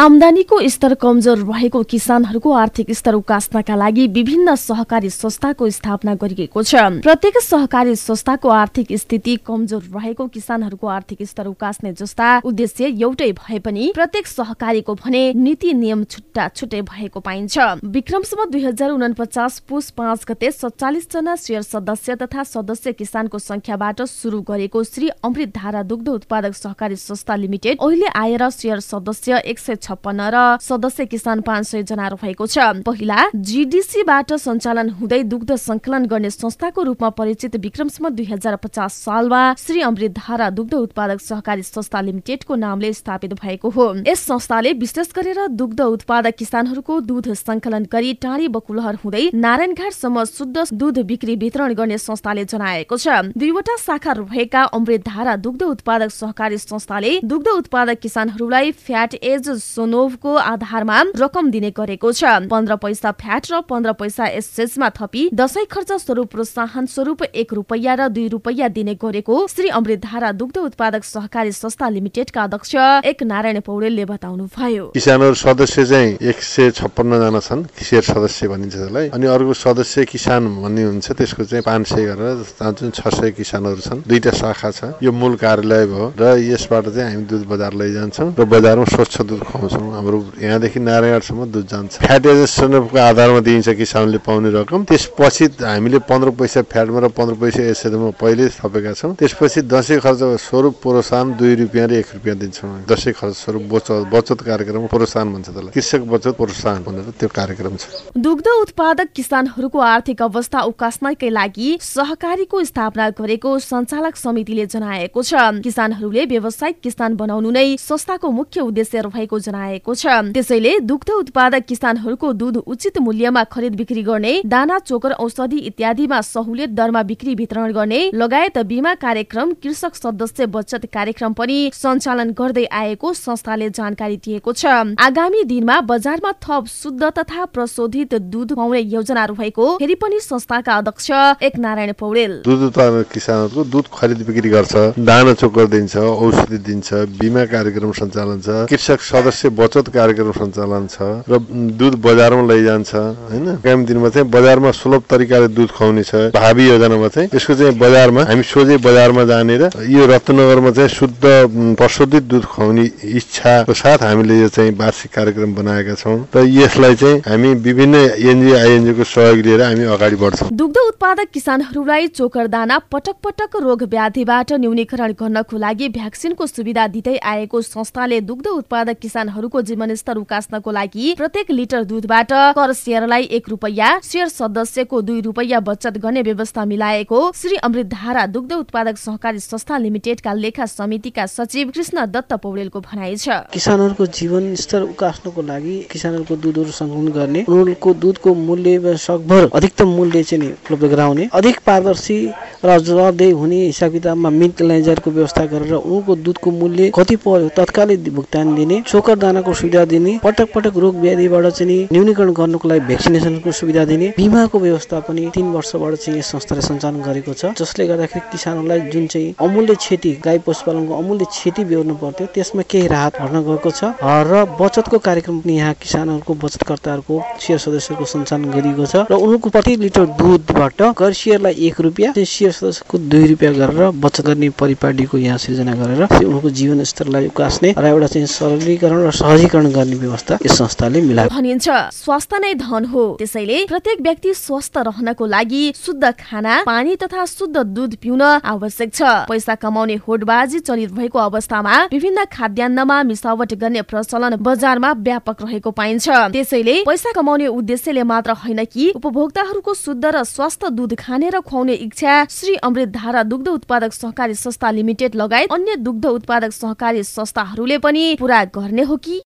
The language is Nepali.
आमदानीको स्तर कमजोर रहेको किसानहरूको आर्थिक स्तर उकास्नका लागि विभिन्न सहकारी संस्थाको स्थापना गरिएको छ। प्रत्येक सहकारी संस्थाको आर्थिक स्थिति कमजोर रहेको किसानहरूको आर्थिक स्तर उकास्ने जस्ता उद्देश्य एउटै भए पनि प्रत्येक सहकारीको भने नीति नियम छुट्टा छुट्टै भएको पाइन्छ। विक्रमसम्म दुई हजार उनपचास पुस पाँच गते सत्तालिस जना शेयर सदस्य तथा सदस्य किसानको संख्याबाट शुरू गरेको श्री अमृत धारा दुग्ध उत्पादक सहकारी संस्था लिमिटेड अहिले आएर शेयर सदस्य एक सय छप्पन्न र सदस्य किसान पाँच सय जना रहेको छ। पहिला जीडीसीबाट सञ्चालन हुँदै दुग्ध संकलन गर्ने संस्थाको रूपमा परिचित विक्रमसम्म दुई हजार पचास सालमा श्री अमृत धारा दुग्ध उत्पादक सहकारी संस्था लिमिटेडको नामले स्थापित भएको हो। यस संस्थाले विशेष गरेर दुग्ध उत्पादक किसानहरूको दूध संकलन गरी टाढी बकुलहर हुँदै नारायणघाटसम्म शुद्ध दूध बिक्री वितरण गर्ने संस्थाले जनाएको छ। दुईवटा शाखा रहेका अमृत धारा दुग्ध उत्पादक सहकारी संस्थाले दुग्ध उत्पादक किसानहरूलाई फ्याट एज सोनोभको आधारमा रकम दिने गरेको छ। पन्ध्र पैसा फ्याट र पन्ध्र पैसा एसएसमा थपी दशैं खर्च स्वरूप प्रोत्साहन स्वरूप एक रुपैयाँ र दुई रुपैयाँ दिने गरेको श्री अमृत धारा दुग्ध उत्पादक सहकारी संस्था लिमिटेडका अध्यक्ष एक नारायण पौडेलले बताउनु भयो किसानहरू सदस्य चाहिँ एक सय छप्पन्न जना छन् शेयर सदस्य भनिन्छ त्यसलाई। अनि अर्को सदस्य किसान भन्ने हुन्छ त्यसको चाहिँ पाँच सय गरेर जुन छ सय किसानहरू छन्। दुईटा शाखा छ। यो मूल कार्यालय भयो र यसबाट चाहिँ हामी दुध बजार लैजान्छौँ र बजारमा स्वच्छ दुध खुवाउँछौँ। हाम्रो यहाँदेखि नारायणसम्म दुध जान्छ। फ्याट एजेसनको आधारमा दिइन्छ किसानले पाउने रकम। त्यसपछि हामीले पन्ध्र पैसा फ्याटमा र पन्ध्र पैसा एसएलमा पहिले थपेका छौँ। त्यसपछि दसैँ खर्च स्वरूप प्रोत्साहन दुई रुपियाँ र एक रुपियाँ दिन्छौँ। दसैँ खर्च स्वरूप बचत बचत कार्यक्रम प्रोत्साहन भन्छ त्यसलाई। कृषक बचत प्रोत्साहन भनेर त्यो कार्यक्रम छ। दुग्ध उत्पादक किसानहरूको आर्थिक अवस्था उकास्नकै लागि सहकारीको स्थापना गरेको सञ्चालक समितिले जनाएको छ। किसानहरूले व्यावसायिक किसान बनाउनु नै संस्थाको मुख्य उद्देश्य रहेको जनाएको छ। त्यसैले दुग्ध उत्पादक किसानहरूको दूध उचित मूल्यमा खरिद बिक्री गर्ने दाना चोकर औषधि इत्यादिमा सहुलियत दरमा बिक्री वितरण गर्ने लगायत बिमा कार्यक्रम कृषक सदस्य बचत कार्यक्रम पनि सञ्चालन गर्दै आएको संस्थाले जानकारी दिएको छ। आगामी दिनमा बजारमा थप शुद्ध तथा प्रशोधित दूध खुवाउने योजना रहेको फेरि पनि संस्थाका अध्यक्ष एक नारायण पौडेल। दुध उत्पादक किसानहरूको दुध खरिद बिक्री गर्छ दाना चोकर दिन्छ औषधि दिन्छ बिमा कार्यक्रम सञ्चालन छ कृषक सदस्य बचत कार्यक्रम सञ्चालन छ र दुध बजारमा लैजान्छ होइन? आगामी दिनमा चाहिँ बजारमा सुलभ तरिकाले दुध खुवाउने छ। भावी योजनामा चाहिँ यसको चाहिँ बजारमा हामी सोझै बजारमा जाने र यो रत्नगरमा चाहिँ शुद्ध प्रशोधित दुध खुवाउने इच्छाको साथ हामीले यो चाहिँ वार्षिक कार्यक्रम बनाएका छौँ र यसलाई चाहिँ हामी विभिन्न एनजिओ आइएनजिओको सहयोग लिएर हामी अगाडि बढ्छौँ। दुग्ध उत्पादक किसानहरूलाई चोकर दाना पटक पटक रोग व्याधिबाट न्यूनीकरण गर्नको लागि भ्याक्सिनको सुविधा दिँदै आएको संस्थाले दुग्ध उत्पादक किसानहरूको जीवनस्तर उकास्नको लागि प्रत्येक लिटर दुधबाट कर सेयरलाई एक रुपैयाँ सेयर सदस्यको दुई रुपैयाँ बचत गर्ने व्यवस्था मिलाएको श्री अमृत धारा दुग्ध उत्पादक सहकारी संस्था लिमिटेडका लेखा समितिका सचिव कृष्ण दत्त पौडेलको भनाइ छ। किसानहरूको जीवन स्तर उकास्नको लागि किसानहरूको दुधहरू सङ्कलन गर्ने उनीहरूको दुधको मूल्य सकभर अधिकतम मूल्य चाहिँ उपलब्ध गराउने अधिक पारदर्शी र जवाबदेही हुने हिसाब किताबमा मिल्क व्यवस्था गरेर उनको दुधको मूल्य कति पर्यो तत्कालै भुक्तान दिने चोकर दानाको सुविधा दिने पटक पटक रोग व्याधिबाट चाहिँ न्यूनीकरण गर्नको लागि भ्याक्सिनेसनको सुविधा दिने बिमाको व्यवस्था पनि तिन वर्षबाट चाहिँ यस संस्थाले सञ्चालन गरेको छ। जसले गर्दाखेरि किसानहरूलाई जुन चाहिँ अमूल्य क्षति गाई पशुपालनको अमूल्य क्षति बेहोर्नु पर्थ्यो त्यसमा केही राहत भर्न गएको छ र बचतको कार्यक्रम पनि यहाँ किसानहरूको बचतकर्ताहरूको सेयर सदस्यको सञ्चालन गरिएको छ र उनको प्रति लिटर दुधबाट घर सेयरलाई एक रुपियाँ सेयर सदस्यको दुई रुपियाँ गरेर बचत गर्ने परिपाटीको यहाँ सिर्जना गरेर उनको जीवन स्तरलाई उकास्ने र एउटा चाहिँ सरलीकरण र सहजीकरण गर्ने व्यवस्था यस संस्थाले मिलाएको भनिन्छ स्वास्थ्य नै धन हो। त्यसैले प्रत्येक व्यक्ति स्वस्थ रहनको लागि शुद्ध खाना पानी तथा शुद्ध दुध पिउन आवश्यक छ। पैसा कमाउने होडबाजी चलित भएको अवस्थामा विभिन्न खाद्यान्नमा मिसावट गर्ने प्रचलन बजारमा व्यापक रहेको पाइन्छ। त्यसैले पैसा कमाउने उद्देश्यले मात्र होइन कि उपभोक्ताहरूको शुद्ध र स्वस्थ दुध खाने र खुवाउने इच्छा श्री अमृत धारा दुग्ध उत्पादक सहकारी संस्था लिमिटेड लगायत अन्य दुग्ध उत्पादक सहकारी संस्थाहरूले पनि पूरा गर्ने हो कि